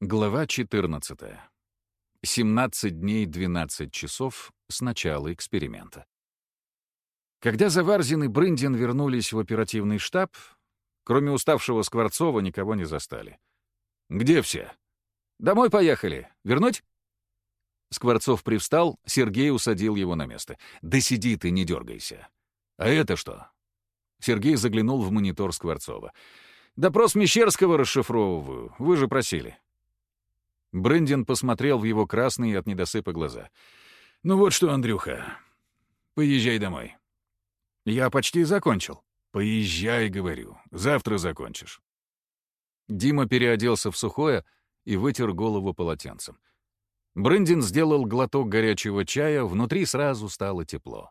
Глава 14. 17 дней 12 часов с начала эксперимента. Когда Заварзин и Брындин вернулись в оперативный штаб, кроме уставшего Скворцова никого не застали. «Где все?» «Домой поехали. Вернуть?» Скворцов привстал, Сергей усадил его на место. «Да сиди ты, не дергайся». «А это что?» Сергей заглянул в монитор Скворцова. «Допрос Мещерского расшифровываю. Вы же просили». Брендин посмотрел в его красные от недосыпа глаза. «Ну вот что, Андрюха, поезжай домой». «Я почти закончил». «Поезжай, — говорю, — завтра закончишь». Дима переоделся в сухое и вытер голову полотенцем. Брендин сделал глоток горячего чая, внутри сразу стало тепло.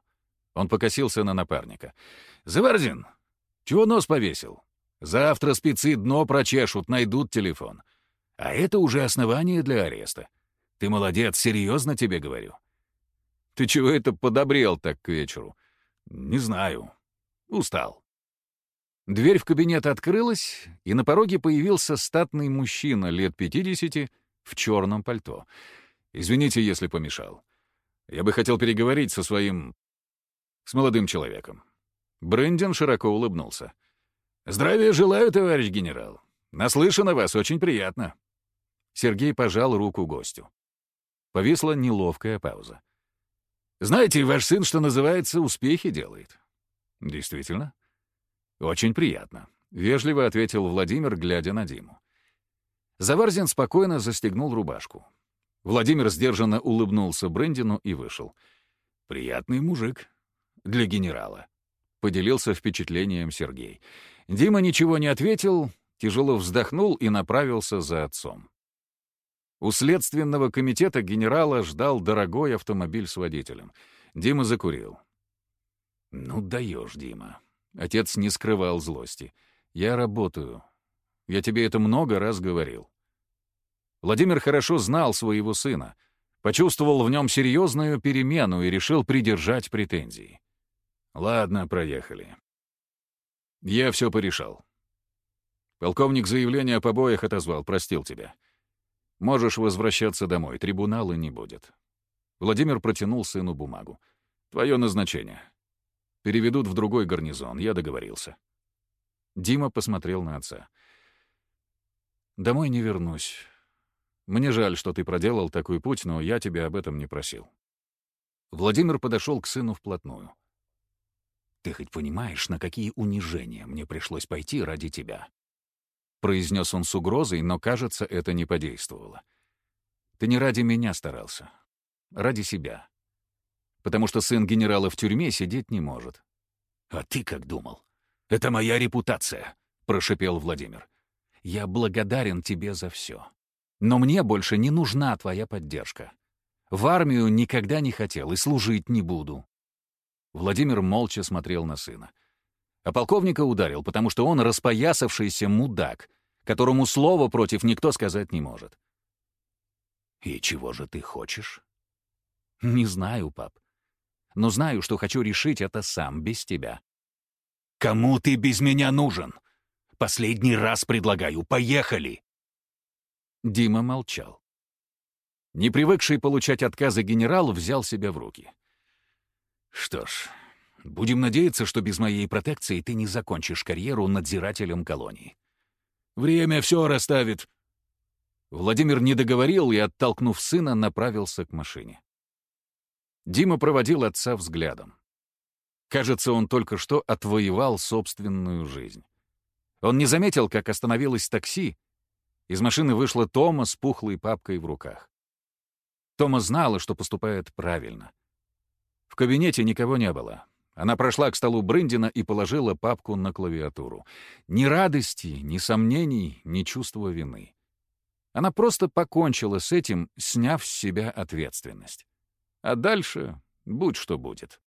Он покосился на напарника. «Заварзин, чего нос повесил? Завтра спецы дно прочешут, найдут телефон. А это уже основание для ареста. Ты молодец, серьезно тебе говорю. Ты чего это подобрел так к вечеру? Не знаю. Устал. Дверь в кабинет открылась, и на пороге появился статный мужчина лет 50 в черном пальто. Извините, если помешал. Я бы хотел переговорить со своим... с молодым человеком. Брэндин широко улыбнулся. «Здравия желаю, товарищ генерал. Наслышан о вас, очень приятно». Сергей пожал руку гостю. Повисла неловкая пауза. «Знаете, ваш сын, что называется, успехи делает». «Действительно?» «Очень приятно», — вежливо ответил Владимир, глядя на Диму. Заварзин спокойно застегнул рубашку. Владимир сдержанно улыбнулся Брендину и вышел. «Приятный мужик. Для генерала», — поделился впечатлением Сергей. Дима ничего не ответил, тяжело вздохнул и направился за отцом. У следственного комитета генерала ждал дорогой автомобиль с водителем. Дима закурил. «Ну даешь, Дима». Отец не скрывал злости. «Я работаю. Я тебе это много раз говорил». Владимир хорошо знал своего сына, почувствовал в нем серьезную перемену и решил придержать претензии. «Ладно, проехали. Я все порешал. Полковник заявление о побоях отозвал, простил тебя. Можешь возвращаться домой, трибунала не будет. Владимир протянул сыну бумагу. Твое назначение. Переведут в другой гарнизон, я договорился. Дима посмотрел на отца. «Домой не вернусь. Мне жаль, что ты проделал такой путь, но я тебя об этом не просил». Владимир подошел к сыну вплотную. «Ты хоть понимаешь, на какие унижения мне пришлось пойти ради тебя?» — произнес он с угрозой, но, кажется, это не подействовало. «Ты не ради меня старался. Ради себя. Потому что сын генерала в тюрьме сидеть не может». «А ты как думал? Это моя репутация», — прошипел Владимир. «Я благодарен тебе за все. Но мне больше не нужна твоя поддержка. В армию никогда не хотел и служить не буду». Владимир молча смотрел на сына а полковника ударил, потому что он распоясавшийся мудак, которому слова против никто сказать не может. «И чего же ты хочешь?» «Не знаю, пап. Но знаю, что хочу решить это сам, без тебя». «Кому ты без меня нужен? Последний раз предлагаю, поехали!» Дима молчал. Не привыкший получать отказы генерал взял себя в руки. «Что ж, Будем надеяться, что без моей протекции ты не закончишь карьеру надзирателем колонии. Время все расставит. Владимир не договорил и, оттолкнув сына, направился к машине. Дима проводил отца взглядом. Кажется, он только что отвоевал собственную жизнь. Он не заметил, как остановилось такси. Из машины вышла Тома с пухлой папкой в руках. Тома знала, что поступает правильно. В кабинете никого не было. Она прошла к столу Брындина и положила папку на клавиатуру. Ни радости, ни сомнений, ни чувства вины. Она просто покончила с этим, сняв с себя ответственность. А дальше будь что будет.